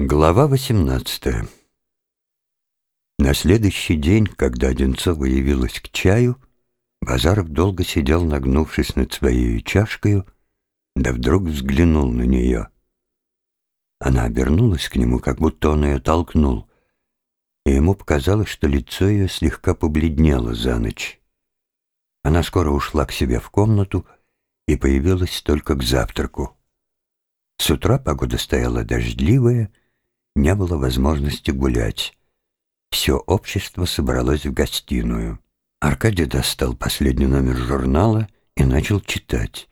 Глава 18 На следующий день, когда Одинцова явилась к чаю, Базаров долго сидел, нагнувшись над своей чашкой, да вдруг взглянул на нее. Она обернулась к нему, как будто он ее толкнул, и ему показалось, что лицо ее слегка побледнело за ночь. Она скоро ушла к себе в комнату и появилась только к завтраку. С утра погода стояла дождливая, не было возможности гулять. Все общество собралось в гостиную. Аркадий достал последний номер журнала и начал читать.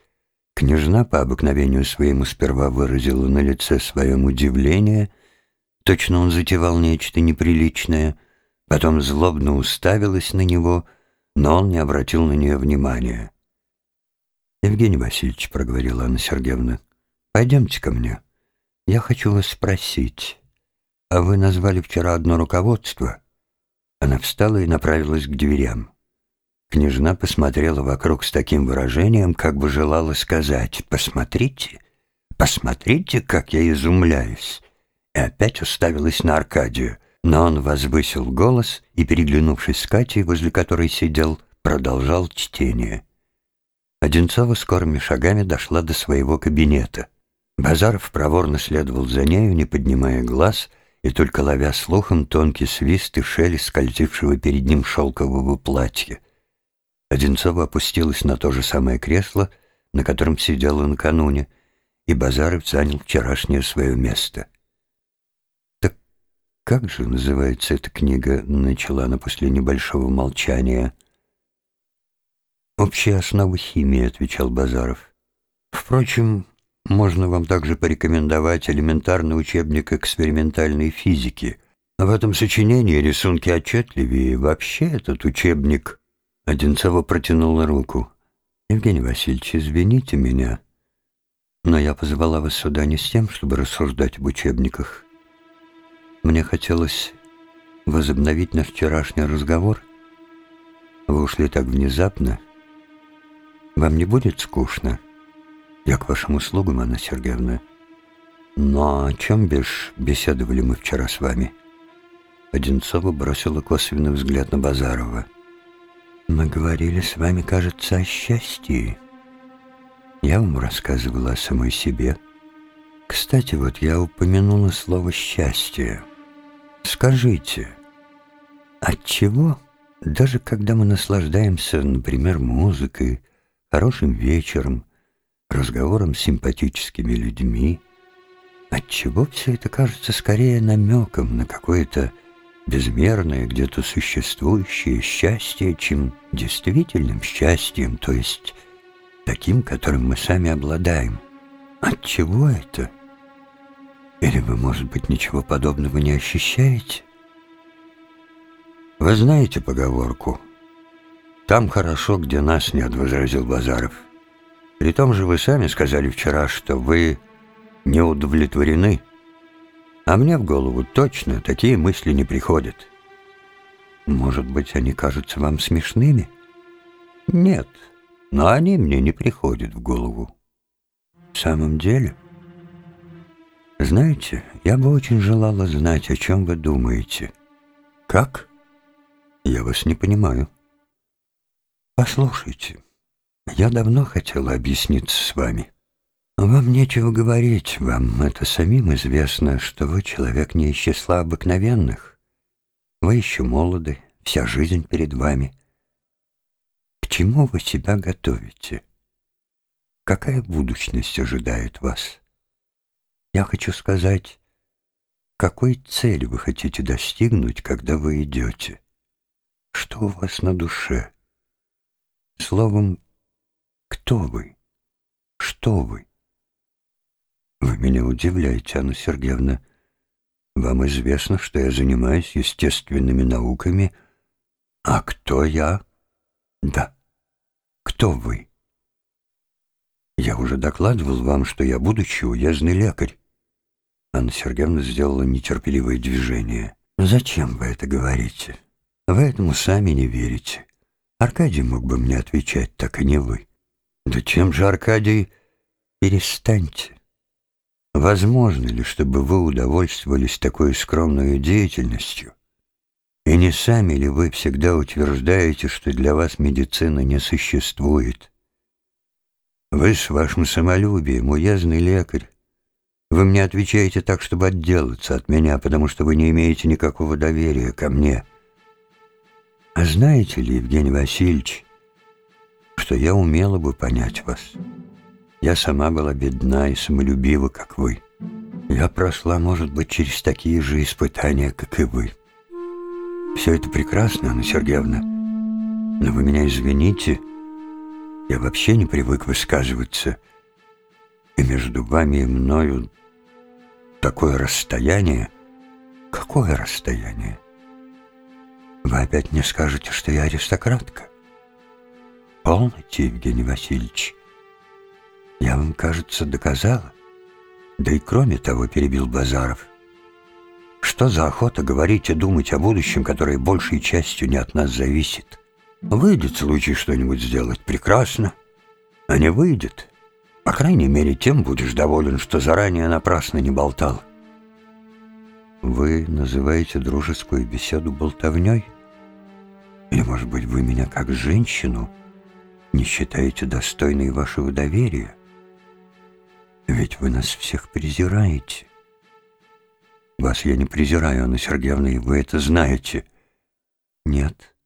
Княжна по обыкновению своему сперва выразила на лице своем удивление. Точно он затевал нечто неприличное. Потом злобно уставилась на него, но он не обратил на нее внимания. «Евгений Васильевич», — проговорила Анна Сергеевна, — «пойдемте ко мне. Я хочу вас спросить». «А вы назвали вчера одно руководство?» Она встала и направилась к дверям. Княжна посмотрела вокруг с таким выражением, как бы желала сказать «Посмотрите, посмотрите, как я изумляюсь!» И опять уставилась на Аркадию, но он возвысил голос и, переглянувшись с Катей, возле которой сидел, продолжал чтение. Одинцова скорыми шагами дошла до своего кабинета. Базаров проворно следовал за нею, не поднимая глаз — и только ловя слухом тонкий свист и шелест скользившего перед ним шелкового платья. Одинцова опустилась на то же самое кресло, на котором сидела накануне, и Базаров занял вчерашнее свое место. «Так как же называется эта книга?» — начала она после небольшого молчания. «Общая основа химии», — отвечал Базаров. «Впрочем, можно вам также порекомендовать элементарный учебник экспериментальной физики. В этом сочинении рисунки отчетливее. Вообще этот учебник...» Одинцова протянула руку. «Евгений Васильевич, извините меня, но я позвала вас сюда не с тем, чтобы рассуждать об учебниках. Мне хотелось возобновить наш вчерашний разговор. Вы ушли так внезапно. Вам не будет скучно?» Я к вашим услугам, Анна Сергеевна. Но о чем бишь беседовали мы вчера с вами? Одинцова бросила косвенный взгляд на Базарова. Мы говорили с вами, кажется, о счастье. Я вам рассказывала о самой себе. Кстати, вот я упомянула слово «счастье». Скажите, от чего, даже когда мы наслаждаемся, например, музыкой, хорошим вечером, разговором с симпатическими людьми, отчего все это кажется скорее намеком на какое-то безмерное, где-то существующее счастье, чем действительным счастьем, то есть таким, которым мы сами обладаем. Отчего это? Или вы, может быть, ничего подобного не ощущаете? Вы знаете поговорку «Там хорошо, где нас нет», — возразил Базаров. При том же вы сами сказали вчера, что вы не удовлетворены. А мне в голову точно такие мысли не приходят. Может быть, они кажутся вам смешными? Нет, но они мне не приходят в голову. В самом деле... Знаете, я бы очень желала знать, о чем вы думаете. Как? Я вас не понимаю. Послушайте, я давно хотела объясниться с вами. Вам нечего говорить, вам это самим известно, что вы человек не из числа обыкновенных. Вы еще молоды, вся жизнь перед вами. К чему вы себя готовите? Какая будущность ожидает вас? Я хочу сказать, какой цели вы хотите достигнуть, когда вы идете? Что у вас на душе? Словом, кто вы? Что вы? Вы меня удивляете, Анна Сергеевна. Вам известно, что я занимаюсь естественными науками. А кто я? Да. Кто вы? Я уже докладывал вам, что я будущий уездный лекарь. Анна Сергеевна сделала нетерпеливое движение. «Зачем вы это говорите? Вы этому сами не верите. Аркадий мог бы мне отвечать, так и не вы. «Да чем же, Аркадий, перестаньте. Возможно ли, чтобы вы удовольствовались такой скромной деятельностью? И не сами ли вы всегда утверждаете, что для вас медицина не существует? Вы с вашим самолюбием, уездный лекарь. Вы мне отвечаете так, чтобы отделаться от меня, потому что вы не имеете никакого доверия ко мне. А знаете ли, Евгений Васильевич, что я умела бы понять вас?» Я сама была бедна и самолюбива, как вы. Я прошла, может быть, через такие же испытания, как и вы. Все это прекрасно, Анна Сергеевна, но вы меня извините, я вообще не привык высказываться, и между вами и мною такое расстояние. Какое расстояние? Вы опять мне скажете, что я аристократка? Полноте, Евгений Васильевич. Я вам, кажется, доказала. Да и кроме того, перебил Базаров. Что за охота говорить и думать о будущем, которое большей частью не от нас зависит? Выйдет случай что-нибудь сделать, прекрасно. А не выйдет. По крайней мере, тем будешь доволен, что заранее напрасно не болтал. Вы называете дружескую беседу болтовней? Или, может быть, вы меня как женщину не считаете достойной вашего доверия? Ведь вы нас всех презираете. Вас я не презираю, Анна Сергеевна, и вы это знаете. Нет,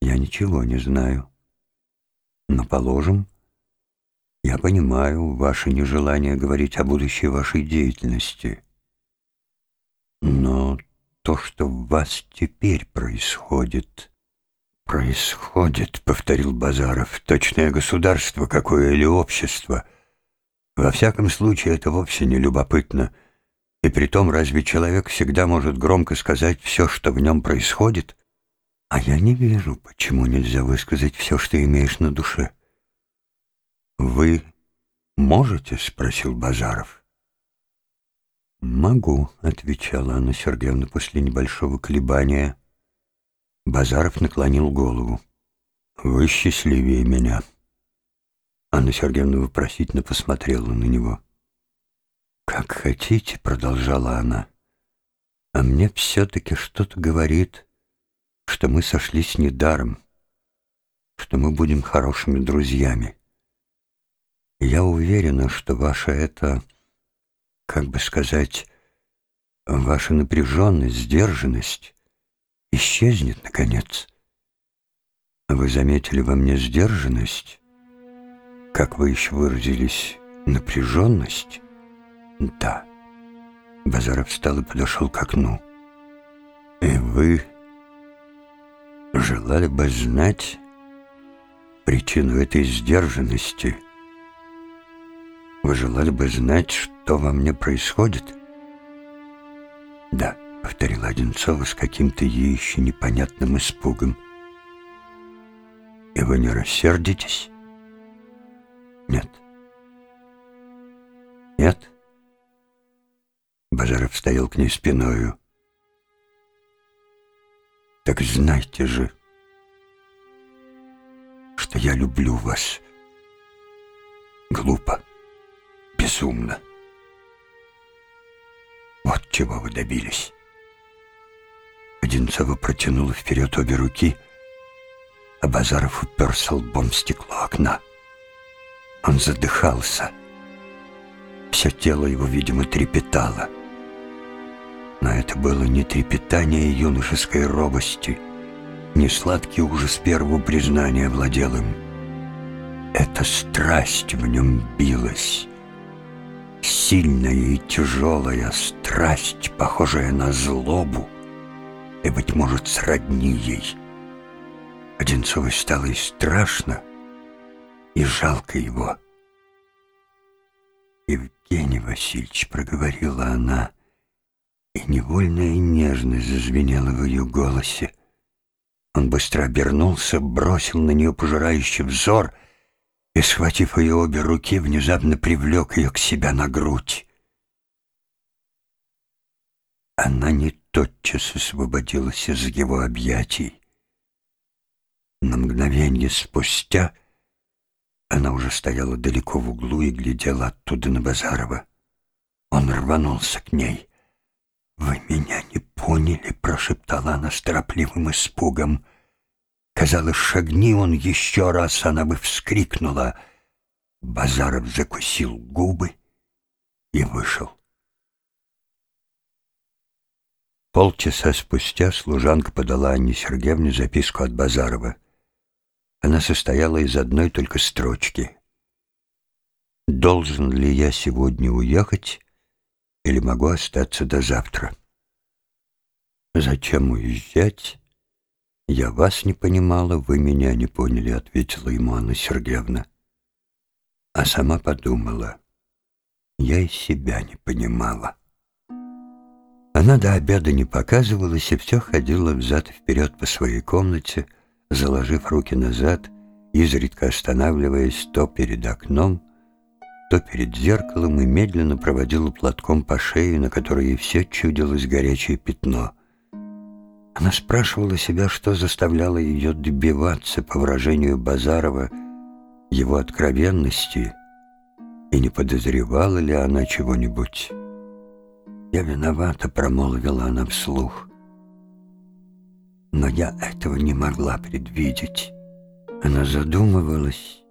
я ничего не знаю. Но, положим, я понимаю ваше нежелание говорить о будущей вашей деятельности. Но то, что в вас теперь происходит... «Происходит», — повторил Базаров, — «точное государство какое или общество — во всяком случае, это вовсе не любопытно. И притом, разве человек всегда может громко сказать все, что в нем происходит? А я не вижу, почему нельзя высказать все, что имеешь на душе. «Вы можете?» — спросил Базаров. «Могу», — отвечала Анна Сергеевна после небольшого колебания. Базаров наклонил голову. «Вы счастливее меня». Анна Сергеевна вопросительно посмотрела на него. «Как хотите», — продолжала она, — «а мне все-таки что-то говорит, что мы сошлись недаром, что мы будем хорошими друзьями. Я уверена, что ваша это, как бы сказать, ваша напряженность, сдержанность исчезнет, наконец. Вы заметили во мне сдержанность?» как вы еще выразились, напряженность? Да. Базаров встал и подошел к окну. И вы желали бы знать причину этой сдержанности? Вы желали бы знать, что во мне происходит? Да, повторила Одинцова с каким-то ей еще непонятным испугом. И вы не рассердитесь? Нет. Нет? Базаров стоял к ней спиною. Так знайте же, что я люблю вас. Глупо, безумно. Вот чего вы добились. Одинцова протянула вперед обе руки, а Базаров уперся лбом в стекло окна. Он задыхался. Все тело его, видимо, трепетало. Но это было не трепетание юношеской робости, не сладкий ужас первого признания владел им. Эта страсть в нем билась. Сильная и тяжелая страсть, похожая на злобу, и, быть может, сродни ей. Одинцовой стало и страшно, и жалко его. «Евгений Васильевич», — проговорила она, и невольная нежность зазвенела в ее голосе. Он быстро обернулся, бросил на нее пожирающий взор и, схватив ее обе руки, внезапно привлек ее к себя на грудь. Она не тотчас освободилась из его объятий. На мгновение спустя — она уже стояла далеко в углу и глядела оттуда на Базарова. Он рванулся к ней. «Вы меня не поняли», — прошептала она с торопливым испугом. Казалось, шагни он еще раз, она бы вскрикнула. Базаров закусил губы и вышел. Полчаса спустя служанка подала Анне Сергеевне записку от Базарова. Она состояла из одной только строчки. «Должен ли я сегодня уехать или могу остаться до завтра?» «Зачем уезжать?» «Я вас не понимала, вы меня не поняли», — ответила ему Анна Сергеевна. А сама подумала, я и себя не понимала. Она до обеда не показывалась и все ходила взад и вперед по своей комнате, заложив руки назад, изредка останавливаясь то перед окном, то перед зеркалом и медленно проводила платком по шее, на которой ей все чудилось горячее пятно. Она спрашивала себя, что заставляло ее добиваться, по выражению Базарова, его откровенности, и не подозревала ли она чего-нибудь. «Я виновата», — промолвила она вслух. «Но я этого не могла предвидеть». Она задумывалась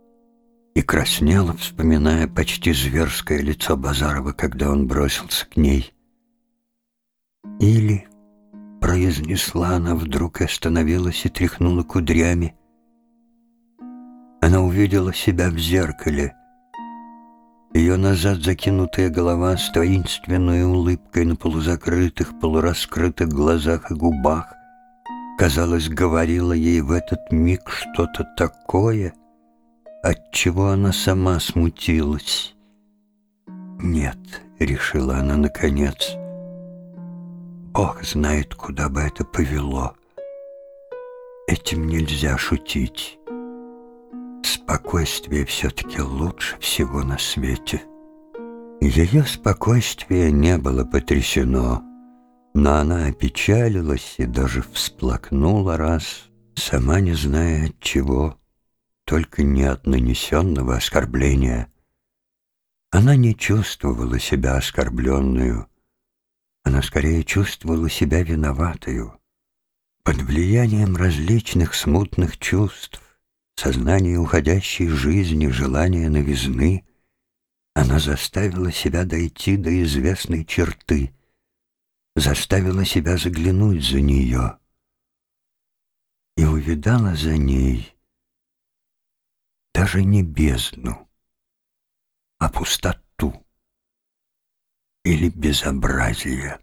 и краснела, вспоминая почти зверское лицо Базарова, когда он бросился к ней. «Или...» — произнесла она вдруг и остановилась и тряхнула кудрями. Она увидела себя в зеркале — ее назад закинутая голова с таинственной улыбкой на полузакрытых, полураскрытых глазах и губах, казалось, говорила ей в этот миг что-то такое, от чего она сама смутилась. «Нет», — решила она наконец, — «Бог знает, куда бы это повело. Этим нельзя шутить». Спокойствие все-таки лучше всего на свете. Ее спокойствие не было потрясено, но она опечалилась и даже всплакнула раз, сама не зная от чего, только не от нанесенного оскорбления. Она не чувствовала себя оскорбленную, она скорее чувствовала себя виноватую. Под влиянием различных смутных чувств сознание уходящей жизни, желание новизны, она заставила себя дойти до известной черты, заставила себя заглянуть за нее и увидала за ней даже не бездну, а пустоту или безобразие.